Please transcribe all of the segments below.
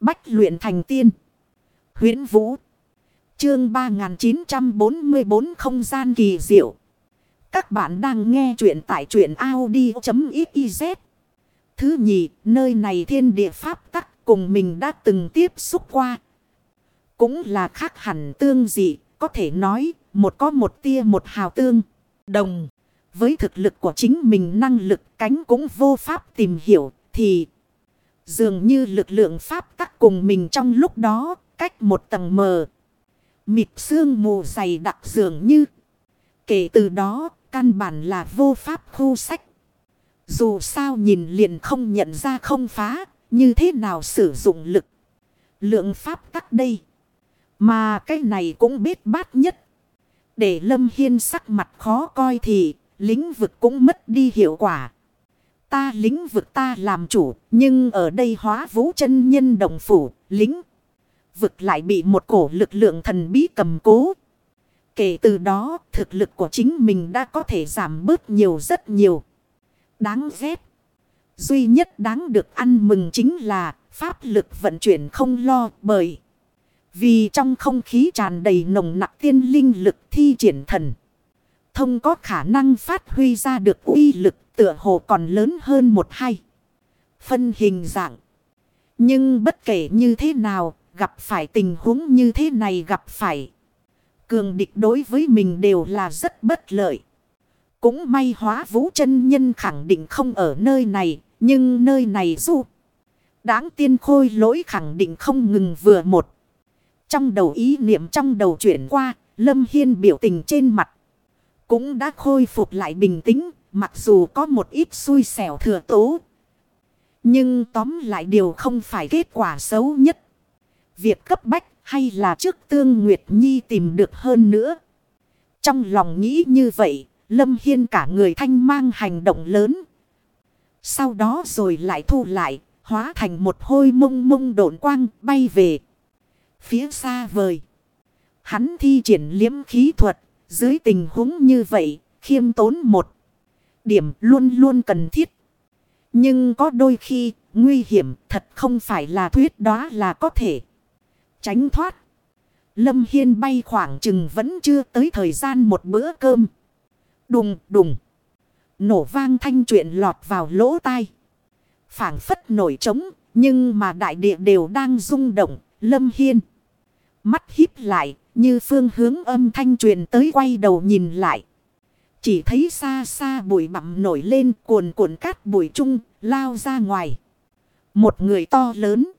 Bách luyện thành tiên. huyễn Vũ. Chương 3944 không gian kỳ diệu. Các bạn đang nghe truyện tại truyện Audi.xyz. Thứ nhì, nơi này thiên địa pháp tắc cùng mình đã từng tiếp xúc qua. Cũng là khác hẳn tương dị, có thể nói, một có một tia một hào tương. Đồng, với thực lực của chính mình năng lực cánh cũng vô pháp tìm hiểu, thì dường như lực lượng pháp tắc cùng mình trong lúc đó, cách một tầng mờ. Mịt xương mù dày đặc dường như. Kể từ đó, căn bản là vô pháp khu sách. Dù sao nhìn liền không nhận ra không phá, như thế nào sử dụng lực. Lượng pháp tắc đây. Mà cái này cũng biết bát nhất. Để Lâm Hiên sắc mặt khó coi thì lĩnh vực cũng mất đi hiệu quả. Ta lĩnh vực ta làm chủ, nhưng ở đây hóa vũ chân nhân đồng phủ, lĩnh vực lại bị một cổ lực lượng thần bí cầm cố. Kể từ đó, thực lực của chính mình đã có thể giảm bớt nhiều rất nhiều. Đáng ghét. Duy nhất đáng được ăn mừng chính là pháp lực vận chuyển không lo bởi. Vì trong không khí tràn đầy nồng nặc tiên linh lực thi triển thần. Thông có khả năng phát huy ra được uy lực tựa hồ còn lớn hơn một hai. Phân hình dạng. Nhưng bất kể như thế nào, gặp phải tình huống như thế này gặp phải. Cường địch đối với mình đều là rất bất lợi. Cũng may hóa vũ chân nhân khẳng định không ở nơi này, nhưng nơi này du. Đáng tiên khôi lỗi khẳng định không ngừng vừa một. Trong đầu ý niệm trong đầu chuyển qua, Lâm Hiên biểu tình trên mặt. Cũng đã khôi phục lại bình tĩnh, mặc dù có một ít xui xẻo thừa tố. Nhưng tóm lại điều không phải kết quả xấu nhất. Việc cấp bách hay là trước tương Nguyệt Nhi tìm được hơn nữa. Trong lòng nghĩ như vậy, Lâm Hiên cả người thanh mang hành động lớn. Sau đó rồi lại thu lại, hóa thành một hôi mông mông độn quang bay về. Phía xa vời. Hắn thi triển liếm khí thuật, dưới tình huống như vậy, khiêm tốn một. Điểm luôn luôn cần thiết. Nhưng có đôi khi, nguy hiểm thật không phải là thuyết đó là có thể. Tránh thoát. Lâm Hiên bay khoảng chừng vẫn chưa tới thời gian một bữa cơm. Đùng đùng. Nổ vang thanh chuyện lọt vào lỗ tai. phảng phất nổi trống. Nhưng mà đại địa đều đang rung động. Lâm Hiên. Mắt híp lại. Như phương hướng âm thanh truyền tới quay đầu nhìn lại. Chỉ thấy xa xa bụi bặm nổi lên cuồn cuộn cát bụi trung lao ra ngoài. Một người to lớn.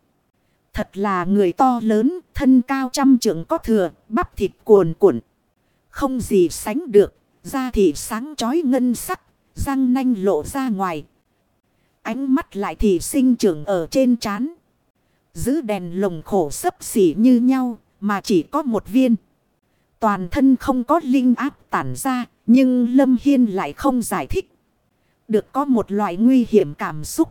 Thật là người to lớn, thân cao trăm trượng có thừa, bắp thịt cuồn cuộn. Không gì sánh được, da thì sáng chói ngân sắc, răng nanh lộ ra ngoài. Ánh mắt lại thì sinh trưởng ở trên trán. Giữ đèn lồng khổ sấp xỉ như nhau, mà chỉ có một viên. Toàn thân không có linh áp tản ra, nhưng Lâm Hiên lại không giải thích. Được có một loại nguy hiểm cảm xúc.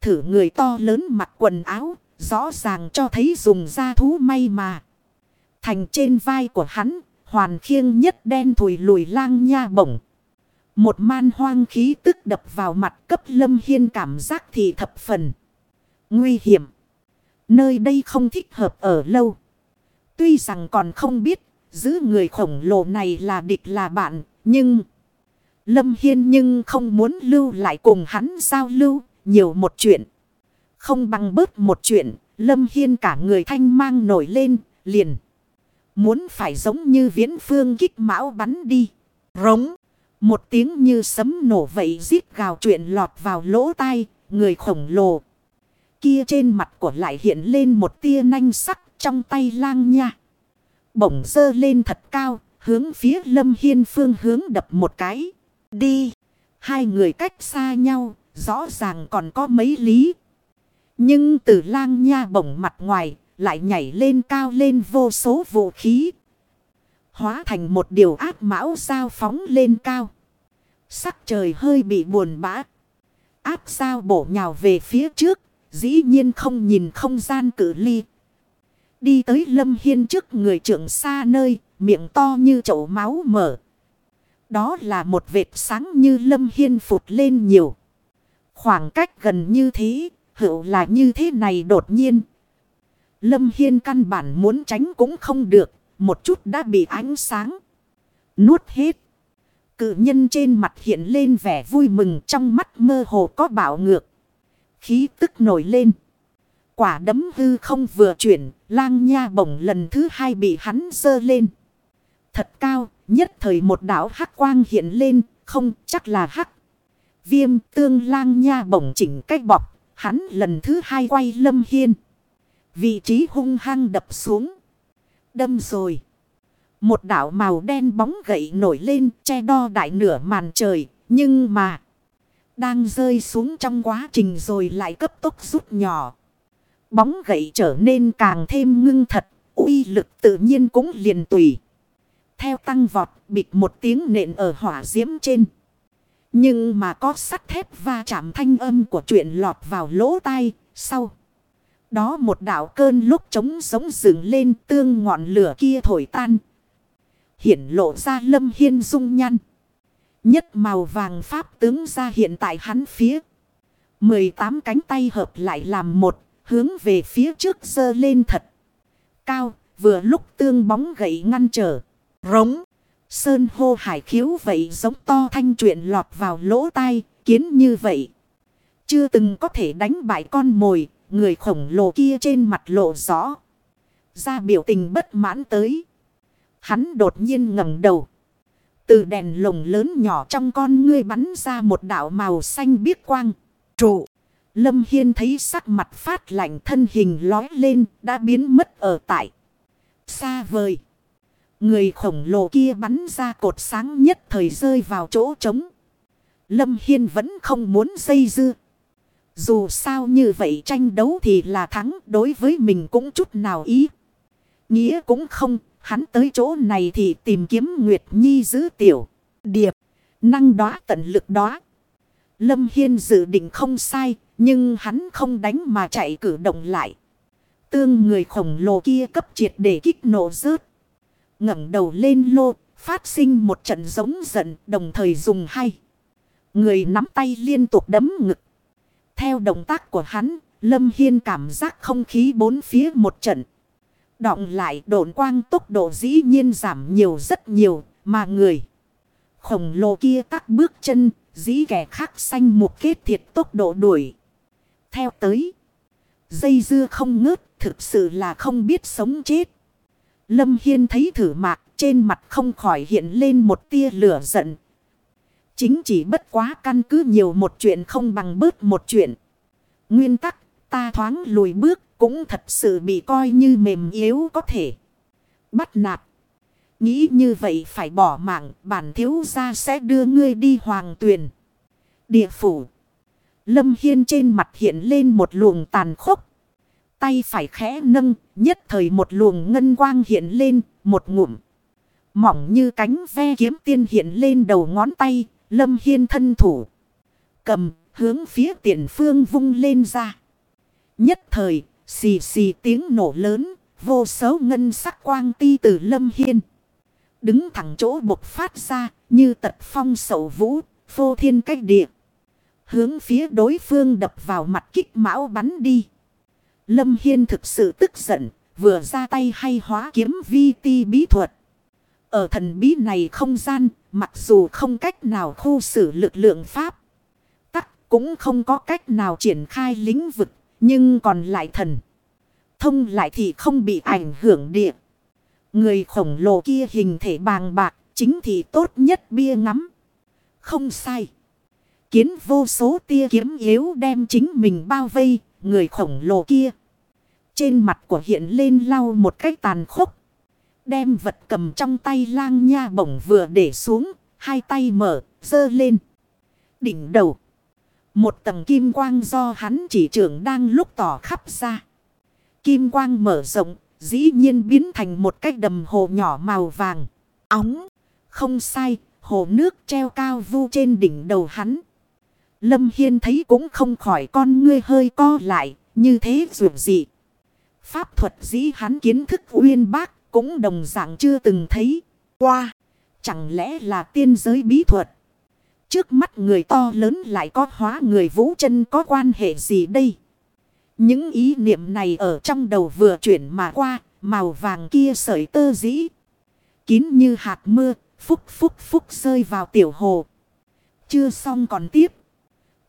Thử người to lớn mặc quần áo, Rõ ràng cho thấy dùng da thú may mà. Thành trên vai của hắn, hoàn khiêng nhất đen thùi lùi lang nha bổng. Một man hoang khí tức đập vào mặt cấp lâm hiên cảm giác thì thập phần. Nguy hiểm. Nơi đây không thích hợp ở lâu. Tuy rằng còn không biết giữ người khổng lồ này là địch là bạn. Nhưng Lâm Hiên nhưng không muốn lưu lại cùng hắn giao lưu nhiều một chuyện. Không bằng bớt một chuyện, Lâm Hiên cả người thanh mang nổi lên, liền. Muốn phải giống như viễn phương kích mão bắn đi. Rống. Một tiếng như sấm nổ vậy giết gào chuyện lọt vào lỗ tai, người khổng lồ. Kia trên mặt của lại hiện lên một tia nanh sắc trong tay lang nha. Bổng dơ lên thật cao, hướng phía lâm hiên phương hướng đập một cái. Đi. Hai người cách xa nhau, rõ ràng còn có mấy lý. Nhưng từ lang nha bổng mặt ngoài lại nhảy lên cao lên vô số vũ khí. Hóa thành một điều ác mão sao phóng lên cao. Sắc trời hơi bị buồn bã. Áp sao bổ nhào về phía trước. Dĩ nhiên không nhìn không gian cử ly. Đi tới lâm hiên trước người trưởng xa nơi. Miệng to như chậu máu mở. Đó là một vệt sáng như lâm hiên phụt lên nhiều. Khoảng cách gần như thế hữu là như thế này đột nhiên. Lâm Hiên căn bản muốn tránh cũng không được. Một chút đã bị ánh sáng. Nuốt hết. Cự nhân trên mặt hiện lên vẻ vui mừng trong mắt mơ hồ có bạo ngược. Khí tức nổi lên. Quả đấm hư không vừa chuyển, lang nha bổng lần thứ hai bị hắn dơ lên. Thật cao, nhất thời một đảo hắc quang hiện lên, không chắc là hắc. Viêm tương lang nha bổng chỉnh cách bọc, hắn lần thứ hai quay lâm hiên. Vị trí hung hăng đập xuống. Đâm rồi. Một đảo màu đen bóng gậy nổi lên che đo đại nửa màn trời. Nhưng mà. Đang rơi xuống trong quá trình rồi lại cấp tốc rút nhỏ. Bóng gậy trở nên càng thêm ngưng thật. uy lực tự nhiên cũng liền tùy. Theo tăng vọt bịt một tiếng nện ở hỏa diễm trên. Nhưng mà có sắt thép va chạm thanh âm của chuyện lọt vào lỗ tai. Sau. Đó một đảo cơn lúc trống sống dựng lên tương ngọn lửa kia thổi tan. Hiển lộ ra lâm hiên dung nhăn. Nhất màu vàng pháp tướng ra hiện tại hắn phía. 18 cánh tay hợp lại làm một, hướng về phía trước dơ lên thật. Cao, vừa lúc tương bóng gậy ngăn trở. Rống. Sơn hô hải khiếu vậy giống to thanh chuyện lọt vào lỗ tai, kiến như vậy. Chưa từng có thể đánh bại con mồi, người khổng lồ kia trên mặt lộ rõ. Ra biểu tình bất mãn tới. Hắn đột nhiên ngẩng đầu. Từ đèn lồng lớn nhỏ trong con ngươi bắn ra một đảo màu xanh biếc quang. Trụ. Lâm Hiên thấy sắc mặt phát lạnh thân hình lói lên đã biến mất ở tại. Xa vời. Người khổng lồ kia bắn ra cột sáng nhất thời rơi vào chỗ trống. Lâm Hiên vẫn không muốn dây dưa. Dù sao như vậy tranh đấu thì là thắng đối với mình cũng chút nào ý. Nghĩa cũng không, hắn tới chỗ này thì tìm kiếm Nguyệt Nhi giữ tiểu. Điệp, năng đóa tận lực đó. Lâm Hiên dự định không sai, nhưng hắn không đánh mà chạy cử động lại. Tương người khổng lồ kia cấp triệt để kích nổ rớt ngẩng đầu lên lô, phát sinh một trận giống giận đồng thời dùng hay. Người nắm tay liên tục đấm ngực. Theo động tác của hắn, Lâm Hiên cảm giác không khí bốn phía một trận. Động lại độn quang tốc độ dĩ nhiên giảm nhiều rất nhiều, mà người khổng lồ kia các bước chân, dĩ kẻ khác xanh một kết thiệt tốc độ đuổi. Theo tới, dây dưa không ngớt, thực sự là không biết sống chết. Lâm Hiên thấy thử mạc, trên mặt không khỏi hiện lên một tia lửa giận, Chính chỉ bất quá căn cứ nhiều một chuyện không bằng bớt một chuyện. Nguyên tắc ta thoáng lùi bước cũng thật sự bị coi như mềm yếu có thể. Bắt nạt. Nghĩ như vậy phải bỏ mạng bản thiếu gia sẽ đưa ngươi đi hoàng tuyền. Địa phủ. Lâm Hiên trên mặt hiện lên một luồng tàn khốc. Tay phải khẽ nâng, nhất thời một luồng ngân quang hiện lên, một ngụm. Mỏng như cánh ve kiếm tiên hiện lên đầu ngón tay, Lâm Hiên thân thủ. Cầm hướng phía tiền phương vung lên ra. Nhất thời, xì xì tiếng nổ lớn, vô số ngân sắc quang ti từ Lâm Hiên. Đứng thẳng chỗ bộc phát ra, như tật phong sầu vũ, phô thiên cách địa. Hướng phía đối phương đập vào mặt kích mão bắn đi. Lâm Hiên thực sự tức giận, vừa ra tay hay hóa kiếm vi ti bí thuật. Ở thần bí này không gian, mặc dù không cách nào khu xử lực lượng Pháp. Tắc cũng không có cách nào triển khai lĩnh vực, nhưng còn lại thần. Thông lại thì không bị ảnh hưởng địa. Người khổng lồ kia hình thể bàng bạc, chính thì tốt nhất bia ngắm. Không sai. Kiến vô số tia kiếm yếu đem chính mình bao vây, người khổng lồ kia. Trên mặt của hiện lên lau một cách tàn khốc. Đem vật cầm trong tay lang nha bổng vừa để xuống. Hai tay mở, dơ lên. Đỉnh đầu. Một tầng kim quang do hắn chỉ trưởng đang lúc tỏ khắp ra. Kim quang mở rộng, dĩ nhiên biến thành một cái đầm hồ nhỏ màu vàng. Óng, không sai, hồ nước treo cao vu trên đỉnh đầu hắn. Lâm Hiên thấy cũng không khỏi con ngươi hơi co lại, như thế dù gì. Pháp thuật dĩ hắn kiến thức uyên bác cũng đồng dạng chưa từng thấy qua. Chẳng lẽ là tiên giới bí thuật? Trước mắt người to lớn lại có hóa người vũ chân có quan hệ gì đây? Những ý niệm này ở trong đầu vừa chuyển mà qua, màu vàng kia sợi tơ dĩ. Kín như hạt mưa, phúc phúc phúc rơi vào tiểu hồ. Chưa xong còn tiếp.